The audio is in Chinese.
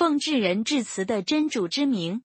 奉至仁至慈的真主之名。